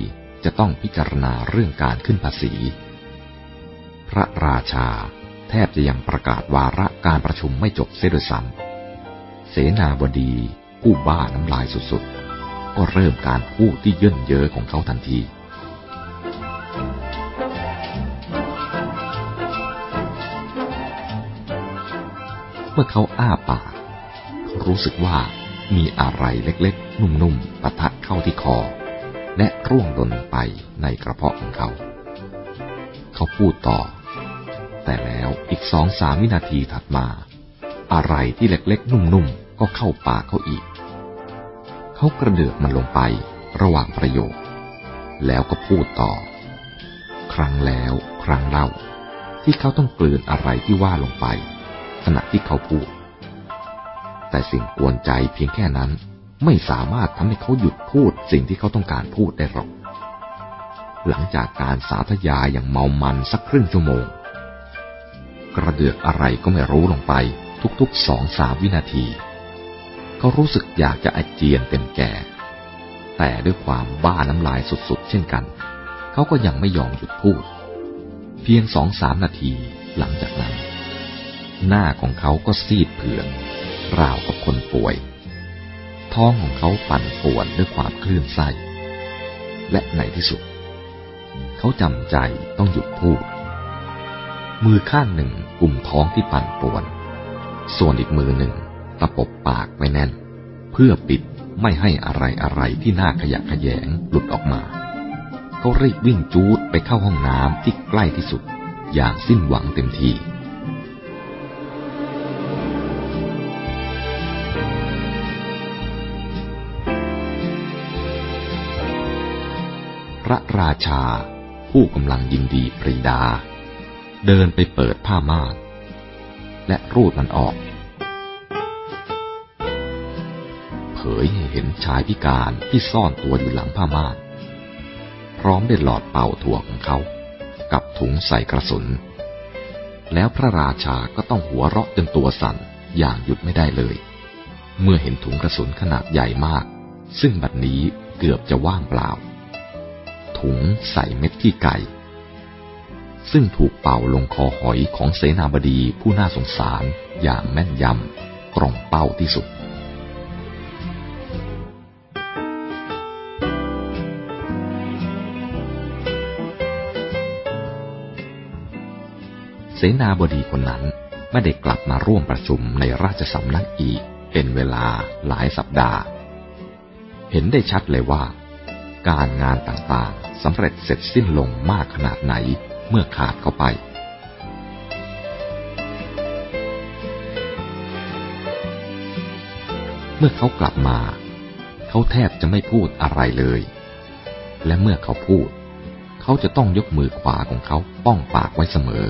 จะต้องพิจารณาเรื่องการขึ้นภาษี พระราชาแทบจะยังประกาศวาระการประชุมไม่จบเสียด้วยซ้ำ เสนาบดีผู้บ้าน้ำลายสุดๆ ก็เริ่มการพูดที่เย่นเย้อของเขาทันทีเมื่อเขาอ้าปาก เขารู้สึกว่า มีอะไรเล็กๆ นุ่มๆปะทะเข้าที่คอ และร่วงหล่นไปในกระเพาะของเขา เขาพูดต่อ แต่แล้วอีกสองสามวินาทีถัดมา อะไรที่เล็กๆ นุ่มๆ ก็เข้าปากเขาอีก เขากระเดือกมันลงไประหว่างประโยค แล้วก็พูดต่อ ครั้งแล้วครั้งเล่าที่เขาต้องกลืนอะไรที่ว่าลงไป ขณะที่เขาพูด แต่สิ่งกวนใจเพียงแค่นั้นไม่สามารถทำให้เขาหยุดพูดสิ่งที่เขาต้องการพูดได้หรอก หลังจากการสาธยายอย่างเมามันสักครึ่งชั่วโมง กระเดือกอะไรก็ไม่รู้ลงไปทุกๆสองสามวินาที เขารู้สึกอยากจะอาเจียนเต็มแก่ แต่ด้วยความบ้าน้ำลายสุดๆ เช่นกัน เขาก็ยังไม่ยอมหยุดพูด เพียงสองสามนาทีหลังจากนั้น หน้าของเขาก็ซีดเผือน ราวกับคนป่วย ท้องของเขาปั่นป่วนด้วยความคลื่นไส้ และในที่สุด เขาจำใจต้องหยุดพูด มือข้างหนึ่งกุมท้องที่ปั่นป่วน ส่วนอีกมือหนึ่งตะปบปากไว้แน่น เพื่อปิดไม่ให้อะไรอะไรที่น่าขยะขยงหลุดออกมาเขารีบวิ่งจูดไปเข้าห้องน้ำที่ใกล้ที่สุด อย่างสิ้นหวังเต็มที ระราชา ผู้กำลังยินดีปรีดา เดินไปเปิดผ้าม่านและรูดมันออก เผยให้เห็นชายพิการที่ซ่อนตัวอยู่หลังผ้าม่านพร้อมด้วยหลอดเป่าถั่วของเขา กับถุงใส่กระสุน แล้วพระราชาก็ต้องหัวเราะจนตัวสั่นอย่างหยุดไม่ได้เลย เมื่อเห็นถุงกระสุนขนาดใหญ่มาก ซึ่งบัดนี้เกือบจะว่างเปล่า ถุงใส่เม็ดขี้ไก่ ซึ่งถูกเป่าลงคอหอยของเสนาบดีผู้น่าสงสารอย่างแม่นยำตรงเป้าที่สุดเสนาบดีคนนั้นไม่ได้กลับมาร่วมประชุมในราชสำนักอีกเป็นเวลาหลายสัปดาห์ เห็นได้ชัดเลยว่า การงานต่างๆสำเร็จเสร็จสิ้นลงมากขนาดไหนเมื่อขาดเข้าไป เมื่อเขากลับมา เขาแทบจะไม่พูดอะไรเลย และเมื่อเขาพูด เขาจะต้องยกมือขวาของเขาป้องปากไว้เสมอ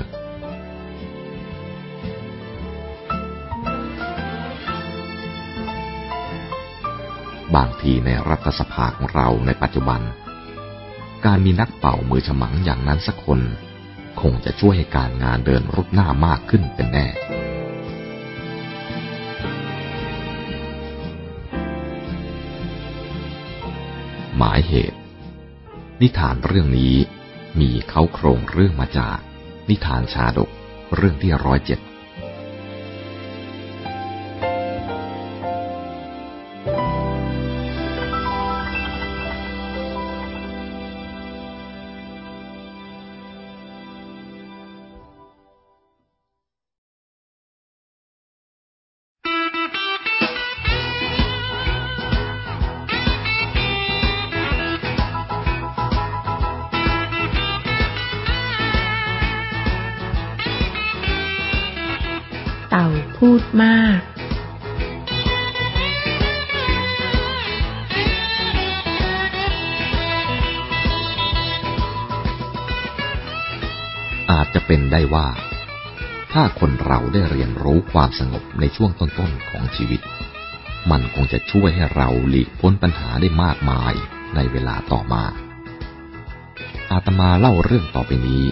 ทีในรัฐสภาของเราในปัจจุบัน การมีนักเป่ามือฉมังอย่างนั้นสักคน คงจะช่วยให้การงานเดินรุดหน้ามากขึ้นเป็นแน่หมายเหตุ นิทานเรื่องนี้มีเขาโครงเรื่องมาจาก นิทานชาดกเรื่องที่ร้อยเจ็ด ดมากอาจจะเป็นได้ว่า ถ้าคนเราได้เรียนรู้ความสงบในช่วงต้นๆของชีวิต มันคงจะช่วยให้เราหลีกพ้นปัญหาได้มากมายในเวลาต่อมา อาตมาเล่าเรื่องต่อไปนี้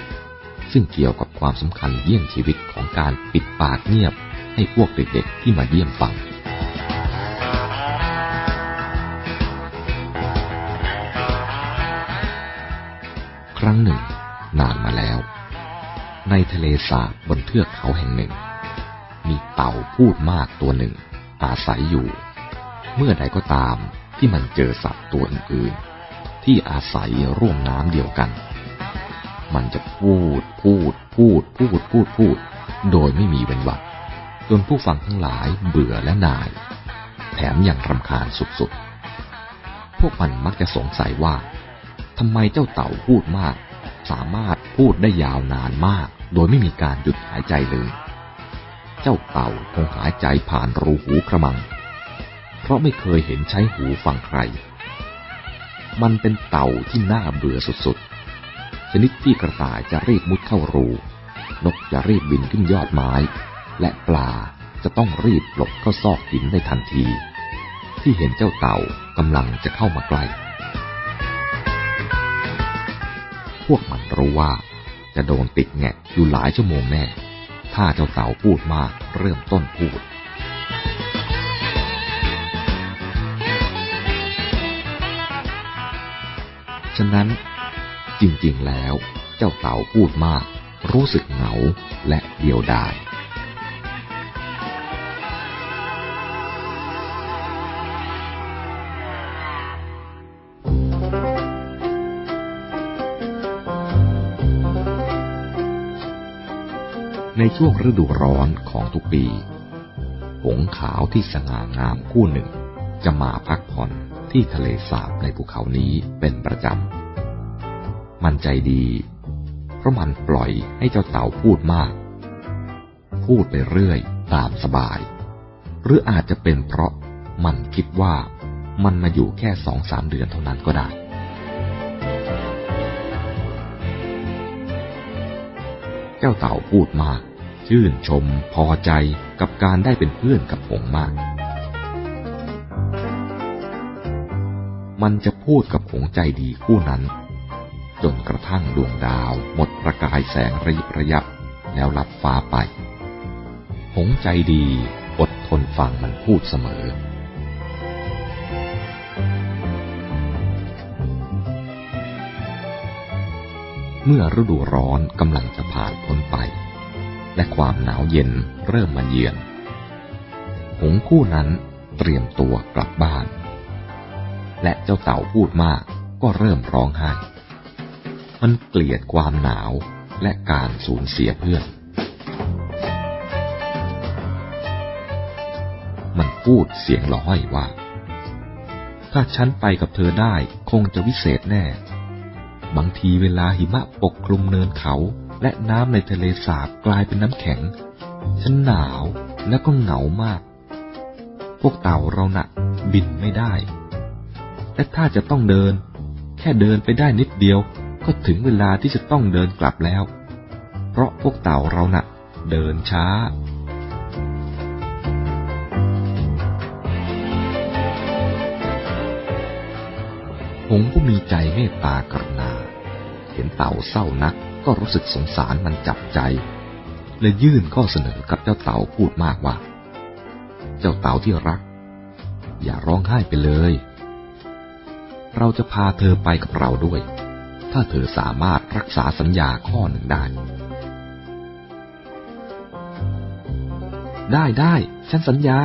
ซึ่งเกี่ยวกับความสำคัญเยี่ยงชีวิตของการปิดปากเงียบ ให้พวกเด็กๆที่มาเยี่ยมฟังครั้งหนึ่ง นานมาแล้ว ในทะเลสาบบนเทือกเขาแห่งหนึ่ง มีเต่าพูดมากตัวหนึ่ง อาศัยอยู่ เมื่อใดก็ตามที่มันเจอสัตว์ตัวอื่นๆ ที่อาศัยร่วมน้ำเดียวกัน มันจะพูดพูดพูดพูดพูดพูด โดยไม่มีเว้นวรรค จนผู้ฟังทั้งหลายเบื่อและนาย แถมยังรำคาญสุดๆ พวกมันมักจะสงสัยว่าทำไมเจ้าเต่าพูดมาก สามารถพูดได้ยาวนานมาก โดยไม่มีการหยุดหายใจเลย เจ้าเต่าคงหายใจผ่านรูหูกระมัง เพราะไม่เคยเห็นใช้หูฟังใคร มันเป็นเต่าที่น่าเบื่อสุดๆ ชนิดที่กระต่ายจะรีบมุดเข้ารู นกจะรีบบินขึ้นยอดไม้ และปลาจะต้องรีบหลบเข้าซอกหินในทันที ที่เห็นเจ้าเต่ากำลังจะเข้ามาใกล้ พวกมันรู้ว่า จะโดนติดแงะอยู่หลายชั่วโมงแน่ ถ้าเจ้าเต่าพูดมากเริ่มต้นพูดฉะนั้นจริงๆแล้ว เจ้าเต่าพูดมาก รู้สึกเหงาและเดียวดาย ในช่วงฤดูร้อนของทุกปี หงขาวที่สง่างามคู่หนึ่ง จะมาพักผ่อนที่ทะเลสาบในภูเขานี้เป็นประจำ มันใจดี เพราะมันปล่อยให้เจ้าเต่าพูดมาก พูดไปเรื่อยตามสบาย หรืออาจจะเป็นเพราะมันคิดว่ามันมาอยู่แค่สองสามเดือนเท่านั้นก็ได้เจ้าเต่าพูดมาก ชื่นชมพอใจกับการได้เป็นเพื่อนกับหงมาก มันจะพูดกับหงใจดีคู่นั้น จนกระทั่งดวงดาวหมดประกายแสงระยิบระยับแล้วลับฟ้าไป หงใจดีอดทนฟังมันพูดเสมอ เมื่อฤดูร้อนกำลังจะผ่านพ้นไป และความหนาวเย็นเริ่มมาเยือน หงคู่นั้นเตรียมตัวกลับบ้าน และเจ้าเต่าพูดมากก็เริ่มร้องไห้ มันเกลียดความหนาวและการสูญเสียเพื่อน มันพูดเสียงหล่อห้อยว่า ถ้าฉันไปกับเธอได้คงจะวิเศษแน่ บางทีเวลาหิมะปกคลุมเนินเขา และน้ำในทะเลสาบกลายเป็นน้ำแข็ง ฉันหนาวแล้วก็เหงามาก พวกเต่าเรานะ่ะบินไม่ได้ และถ้าจะต้องเดิน แค่เดินไปได้นิดเดียว ก็ถึงเวลาที่จะต้องเดินกลับแล้ว เพราะพวกเต่าเรานะ่ะ เดินช้าหงผู้มีใจเมตตากรุณา เห็นเต่าเศร้านัก ก็รู้สึกสงสารมันจับใจเลยยื่นข้อเสนอกับเจ้าเต่าพูดมากว่า เจ้าเต่าที่รัก อย่าร้องไห้ไปเลย เราจะพาเธอไปกับเราด้วย ถ้าเธอสามารถรักษาสัญญาข้อหนึ่งได้ ได้ได้ฉันสัญญา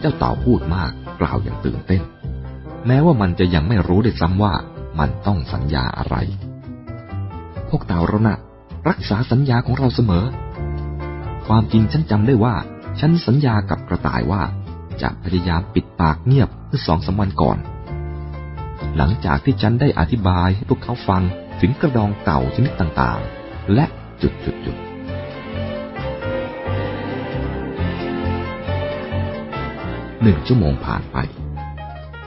เจ้าเต่าพูดมากกล่าวอย่างตื่นเต้น แม้ว่ามันจะยังไม่รู้ด้ซ้ำว่า มันต้องสัญญาอะไร พวกเต่าเรานะ่ะ รักษาสัญญาของเราเสมอ ความจริงฉันจำได้ว่า ฉันสัญญากับกระต่ายว่า จะพยายามปิดปากเงียบเมื่อสองสามวันก่อน หลังจากที่ฉันได้อธิบายให้พวกเขาฟังถึงกระดองเต่าชนิดต่างๆ และจุดจุดจุดหนึ่งชั่วโมงผ่านไป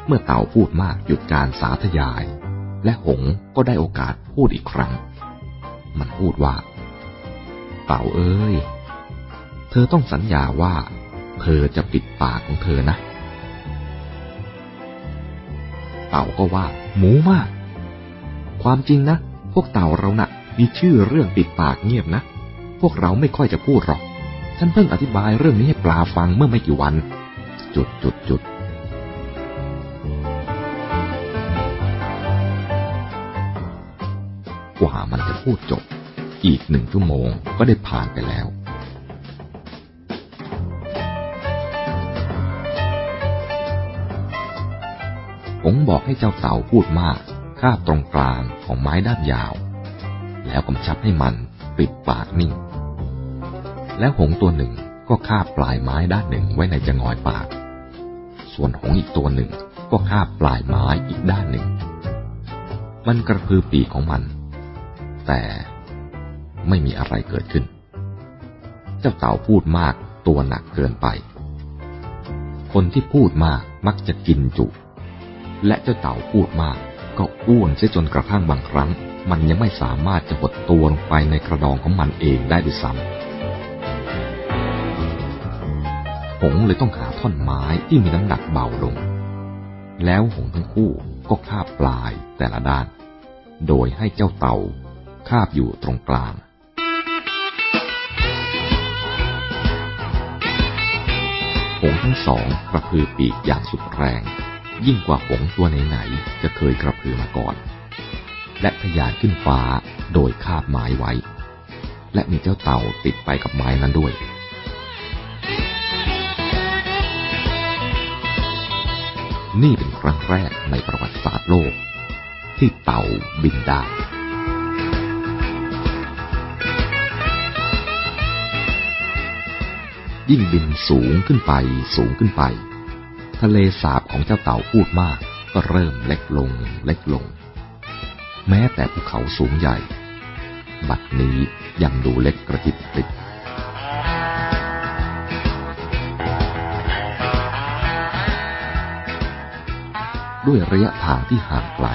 เมื่อเต่าพูดมากหยุดการสาธยาย และหงก็ได้โอกาสพูดอีกครั้ง มันพูดว่าเต่าเอ้ย เธอต้องสัญญาว่า เธอจะปิดปากของเธอนะ เต่าก็ว่า หมูมาก ความจริงนะ พวกเต่าเรานะ่ะ มีชื่อเรื่องปิดปากเงียบนะ พวกเราไม่ค่อยจะพูดหรอก ฉันเพิ่งอธิบายเรื่องนี้ให้ปลาฟังเมื่อไม่กี่วัน จุดจุดจุด กว่ามันจะพูดจบ อีกหนึ่งชั่วโมงก็ได้ผ่านไปแล้ว ผมบอกให้เจ้าเต่าพูดมากคาบตรงกลางของไม้ด้ามยาว แล้วกำชับให้มันปิดปากนิ่ง แล้วหงตัวหนึ่งก็คาบปลายไม้ด้านหนึ่งไว้ในจงอยปาก ส่วนหงอีกตัวหนึ่งก็คาบปลายไม้อีกด้านหนึ่ง มันกระพือปีกของมัน แต่ไม่มีอะไรเกิดขึ้น เจ้าเต่าพูดมากตัวหนักเกินไป คนที่พูดมากมักจะกินจุ และเจ้าเต่าพูดมากก็อ้วนเสียจนกระทั่งบางครั้ง มันยังไม่สามารถจะหดตัวลงไปในกระดองของมันเองได้ด้วยซ้ำหงเลยต้องหาท่อนไม้ที่มีน้ำหนักเบาลง แล้วหงทั้งคู่ก็คาบปลายแต่ละด้าน โดยให้เจ้าเต่า คาบอยู่ตรงกลางหงทั้งสองกระพือปีกอย่างสุดแรง ยิ่งกว่าหงตัวไหนๆจะเคยกระพือมาก่อน และทะยานขึ้นฟ้าโดยคาบไม้ไว้ และมีเจ้าเต่าติดไปกับไม้นั้นด้วยนี่เป็นครั้งแรกในประวัติศาสตร์โลก ที่เต่าบินได้ ยิ่งบินสูงขึ้นไปสูงขึ้นไป ทะเลสาบของเจ้าเต่าพูดมากก็เริ่มเล็กลงเล็กลง แม้แต่ภูเขาสูงใหญ่ บัดนี้ยังดูเล็กกระจิบกริบด้วยระยะทางที่ห่างไกล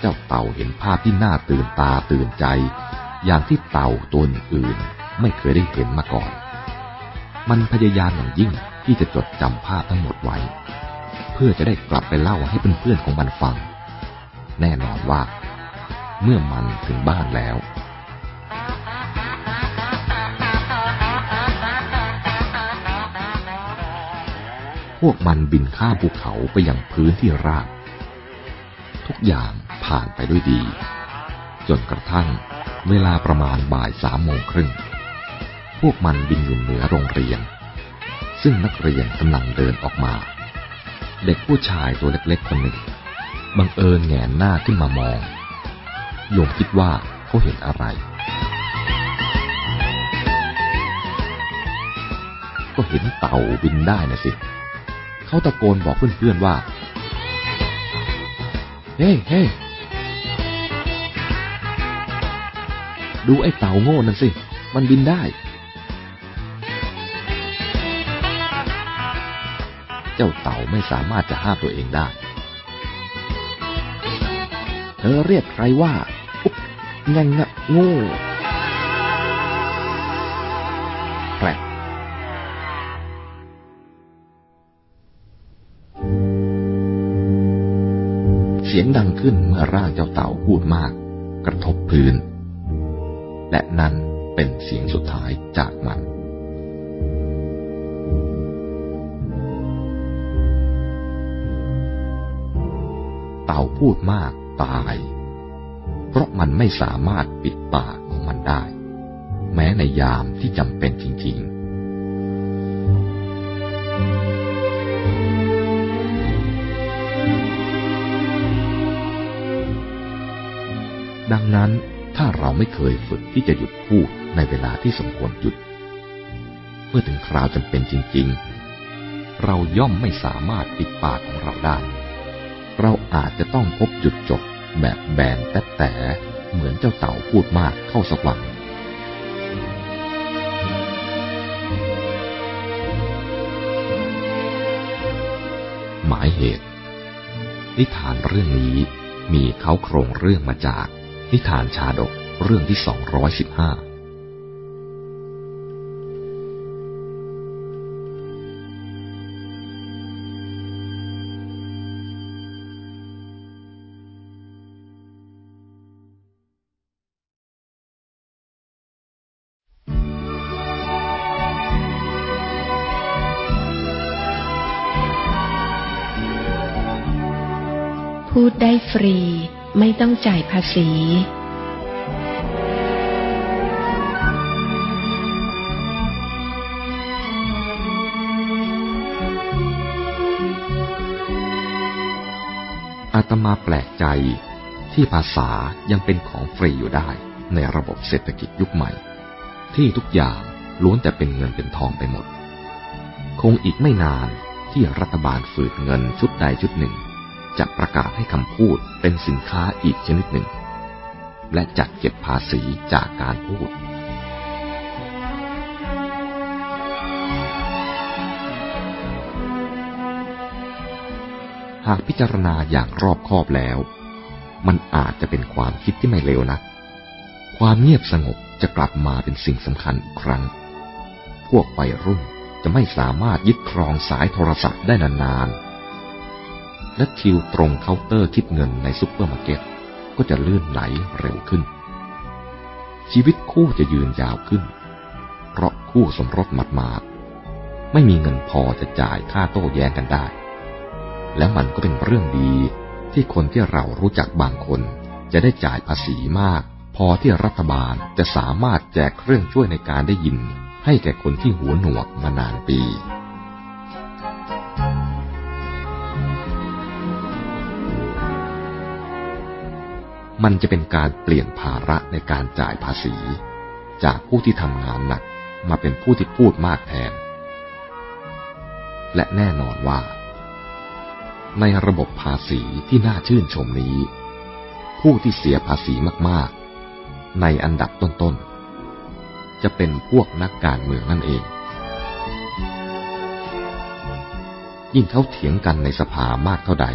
เจ้าเต่าเห็นภาพที่น่าตื่นตาตื่นใจ อย่างที่เต่าตัวอื่นไม่เคยได้เห็นมาก่อน มันพยายามอย่างยิ่งที่จะจดจำภาพทั้งหมดไว้ เพื่อจะได้กลับไปเล่าให้เพื่อนๆของมันฟัง แน่นอนว่า เมื่อมันถึงบ้านแล้วพวกมันบินข้ามภูเขาไปยังพื้นที่ราบ ทุกอย่างผ่านไปด้วยดี จนกระทั่งเวลาประมาณบ่ายสามโมงครึ่ง พวกมันบินอยู่เหนือโรงเรียน ซึ่งนักเรียนกำลังเดินออกมา เด็กผู้ชายตัวเล็กๆคนหนึ่งบังเอิญแงนหน้าขึ้นมามองโยมคิดว่าเขาเห็นอะไร ก็เห็นเต่าบินได้นะสิ เขาตะโกนบอกเพื่อนๆว่า เฮ้เฮ้ดูไอ้เต่าโง่นั่นสิ มันบินได้ เจ้าเต่าไม่สามารถจะห้ามตัวเองได้ เธอเรียกใครว่าอุ๊บงังงะง่แกรเสียงดังขึ้นเมื่อร่างเจ้าเต่าพูดมาก กระทบพื้น และนั่นเป็นเสียงสุดท้ายจากมัน เต่าพูดมากตาย เพราะมันไม่สามารถปิดปากของมันได้ แม้ในยามที่จำเป็นจริงๆดังนั้นถ้าเราไม่เคยฝึกที่จะหยุดพูดในเวลาที่สมควรหยุด เมื่อถึงคราวจำเป็นจริง ๆ เราย่อมไม่สามารถปิดปากของเราได้ อาจจะต้องพบจุดจบแบบแบนแต่แต่เหมือนเจ้าเต่าพูดมากเข้าสักวันายเหตุ นิทานเรื่องนี้มีเขาโครงเรื่องมาจาก นิทานชาดกเรื่องที่215พู ต้องจ่ายภาษี อาตมาแปลกใจที่ภาษายังเป็นของฟรีอยู่ได้ในระบบเศรษฐกิจยุคใหม่ ที่ทุกอย่างล้วนแต่เป็นเงินเป็นทองไปหมด คงอีกไม่นานที่รัฐบาลฝืนเงินชุดใดชุดหนึ่ง จะประกาศให้คำพูดเป็นสินค้าอีกชนิดหนึ่ง และจัดเก็บภาษีจากการพูด หากพิจารณาอย่างรอบคอบแล้ว มันอาจจะเป็นความคิดที่ไม่เลวนะความเงียบสงบจะกลับมาเป็นสิ่งสำคัญอีกครั้ง พวกวัยรุ่นจะไม่สามารถยึดครองสายโทรศัพท์ได้นานๆ และคิวตรงเคาน์เตอร์คิดเงินในซุปเปอร์มาร์เก็ตก็จะลื่นไหลเร็วขึ้น ชีวิตคู่จะยืนยาวขึ้น เพราะคู่สมรสหมาดๆไม่มีเงินพอจะจ่ายค่าโต้แย้งกันได้ และมันก็เป็นเรื่องดีที่คนที่เรารู้จักบางคน จะได้จ่ายภาษีมาก พอที่รัฐบาลจะสามารถแจกเครื่องช่วยในการได้ยิน ให้แก่คนที่หัวหนวกมานานปี มันจะเป็นการเปลี่ยนภาระในการจ่ายภาษี จากผู้ที่ทำงานหนักมาเป็นผู้ที่พูดมากแทน และแน่นอนว่า ในระบบภาษีที่น่าชื่นชมนี้ ผู้ที่เสียภาษีมากๆ ในอันดับต้นๆ จะเป็นพวกนักการเมืองนั่นเอง ยิ่งเขาเถียงกันในสภามากเท่าใด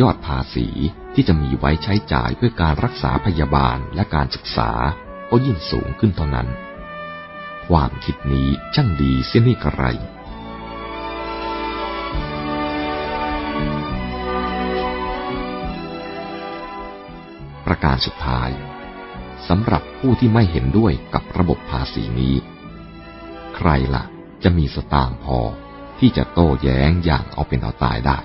ยอดภาษี ที่จะมีไว้ใช้จ่ายเพื่อการรักษาพยาบาลและการศึกษาก็ยิ่งสูงขึ้นเท่านั้น ความคิดนี้ช่างดีเสียนี่กระไรประการสุดท้ายสำหรับผู้ที่ไม่เห็นด้วยกับระบบภาษีนี้ ใครละ่ะจะมีสตางค์พอที่จะโต้แย้งอย่างเอาเป็นเอาตายได้